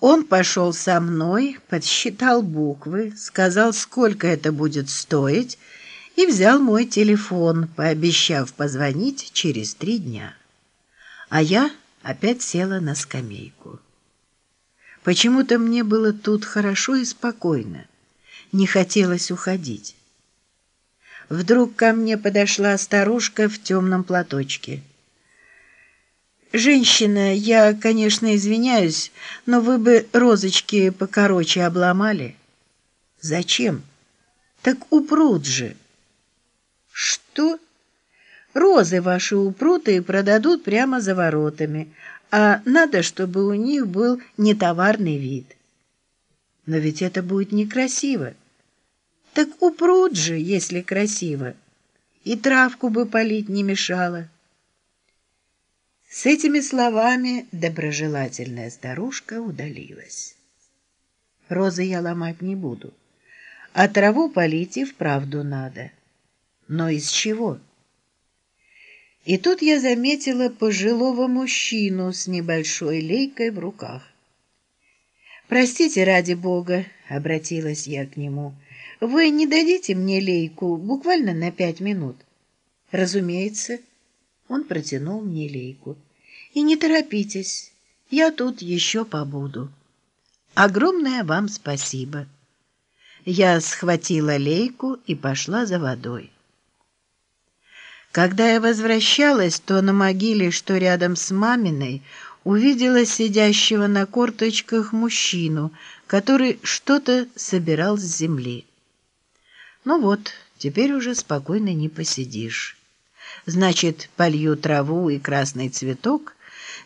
Он пошел со мной, подсчитал буквы, сказал, сколько это будет стоить, и взял мой телефон, пообещав позвонить через три дня. А я опять села на скамейку. Почему-то мне было тут хорошо и спокойно, не хотелось уходить. Вдруг ко мне подошла старушка в темном платочке. «Женщина, я, конечно, извиняюсь, но вы бы розочки покороче обломали». «Зачем?» «Так упрут же». «Что?» «Розы ваши упрут и продадут прямо за воротами, а надо, чтобы у них был нетоварный вид». «Но ведь это будет некрасиво». «Так упрут же, если красиво, и травку бы полить не мешало». С этими словами доброжелательная старушка удалилась. Розы я ломать не буду, а траву полить и вправду надо. Но из чего? И тут я заметила пожилого мужчину с небольшой лейкой в руках. «Простите, ради бога», — обратилась я к нему, — «вы не дадите мне лейку буквально на пять минут?» «Разумеется». Он протянул мне лейку. «И не торопитесь, я тут еще побуду. Огромное вам спасибо». Я схватила лейку и пошла за водой. Когда я возвращалась, то на могиле, что рядом с маминой, увидела сидящего на корточках мужчину, который что-то собирал с земли. Ну вот, теперь уже спокойно не посидишь. Значит, полью траву и красный цветок,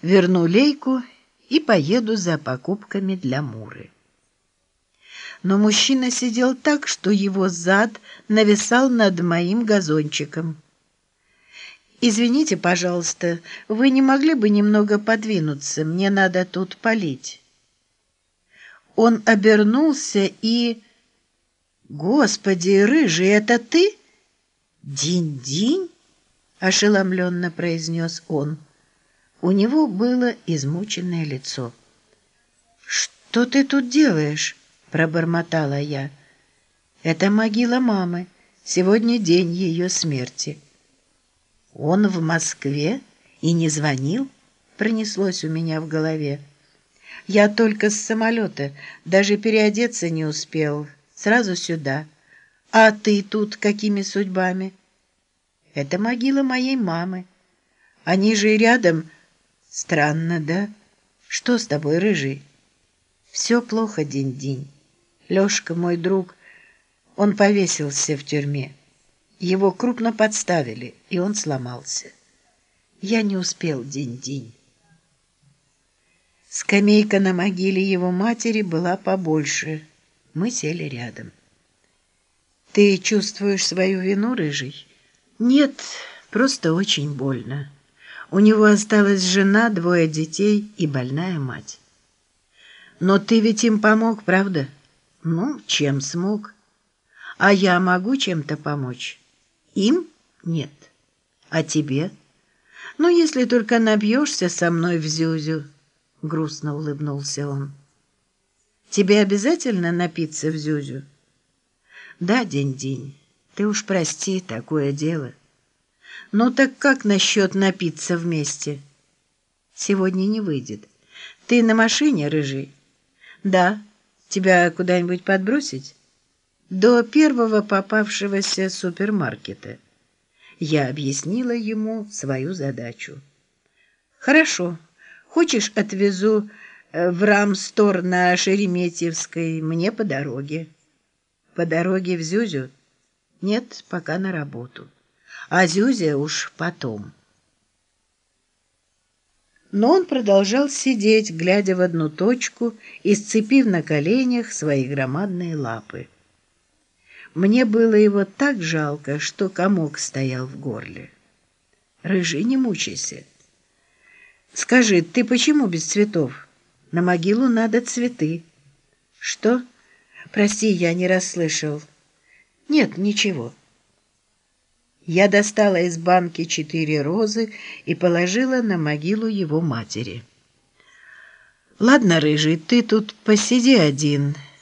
верну лейку и поеду за покупками для Муры. Но мужчина сидел так, что его зад нависал над моим газончиком. «Извините, пожалуйста, вы не могли бы немного подвинуться? Мне надо тут полить». Он обернулся и... «Господи, рыжий, это ты?» «Динь-динь?» Ошеломленно произнес он. У него было измученное лицо. «Что ты тут делаешь?» — пробормотала я. «Это могила мамы. Сегодня день ее смерти». «Он в Москве и не звонил?» — пронеслось у меня в голове. «Я только с самолета, даже переодеться не успел. Сразу сюда. А ты тут какими судьбами?» Это могила моей мамы. Они же и рядом. Странно, да? Что с тобой, рыжий? Все плохо, день-день. Лешка, мой друг, он повесился в тюрьме. Его крупно подставили, и он сломался. Я не успел день-день. Скамейка на могиле его матери была побольше. Мы сели рядом. «Ты чувствуешь свою вину, Рыжий?» Нет, просто очень больно. У него осталась жена, двое детей и больная мать. Но ты ведь им помог, правда? Ну, чем смог. А я могу чем-то помочь? Им? Нет. А тебе? Ну, если только набьешься со мной в Зюзю, грустно улыбнулся он. Тебе обязательно напиться в Зюзю? Да, день-день. Ты уж прости, такое дело. Ну так как насчет напиться вместе? Сегодня не выйдет. Ты на машине, рыжий? Да. Тебя куда-нибудь подбросить? До первого попавшегося супермаркета. Я объяснила ему свою задачу. Хорошо. Хочешь, отвезу э, в Рамстор на Шереметьевской, мне по дороге. По дороге в Зюзю? Нет, пока на работу. А Зюзя уж потом. Но он продолжал сидеть, глядя в одну точку и сцепив на коленях свои громадные лапы. Мне было его так жалко, что комок стоял в горле. Рыжий, не мучайся. Скажи, ты почему без цветов? На могилу надо цветы. Что? Прости, я не расслышал. Нет, ничего. Я достала из банки четыре розы и положила на могилу его матери. Ладно, Рыжий, ты тут посиди один.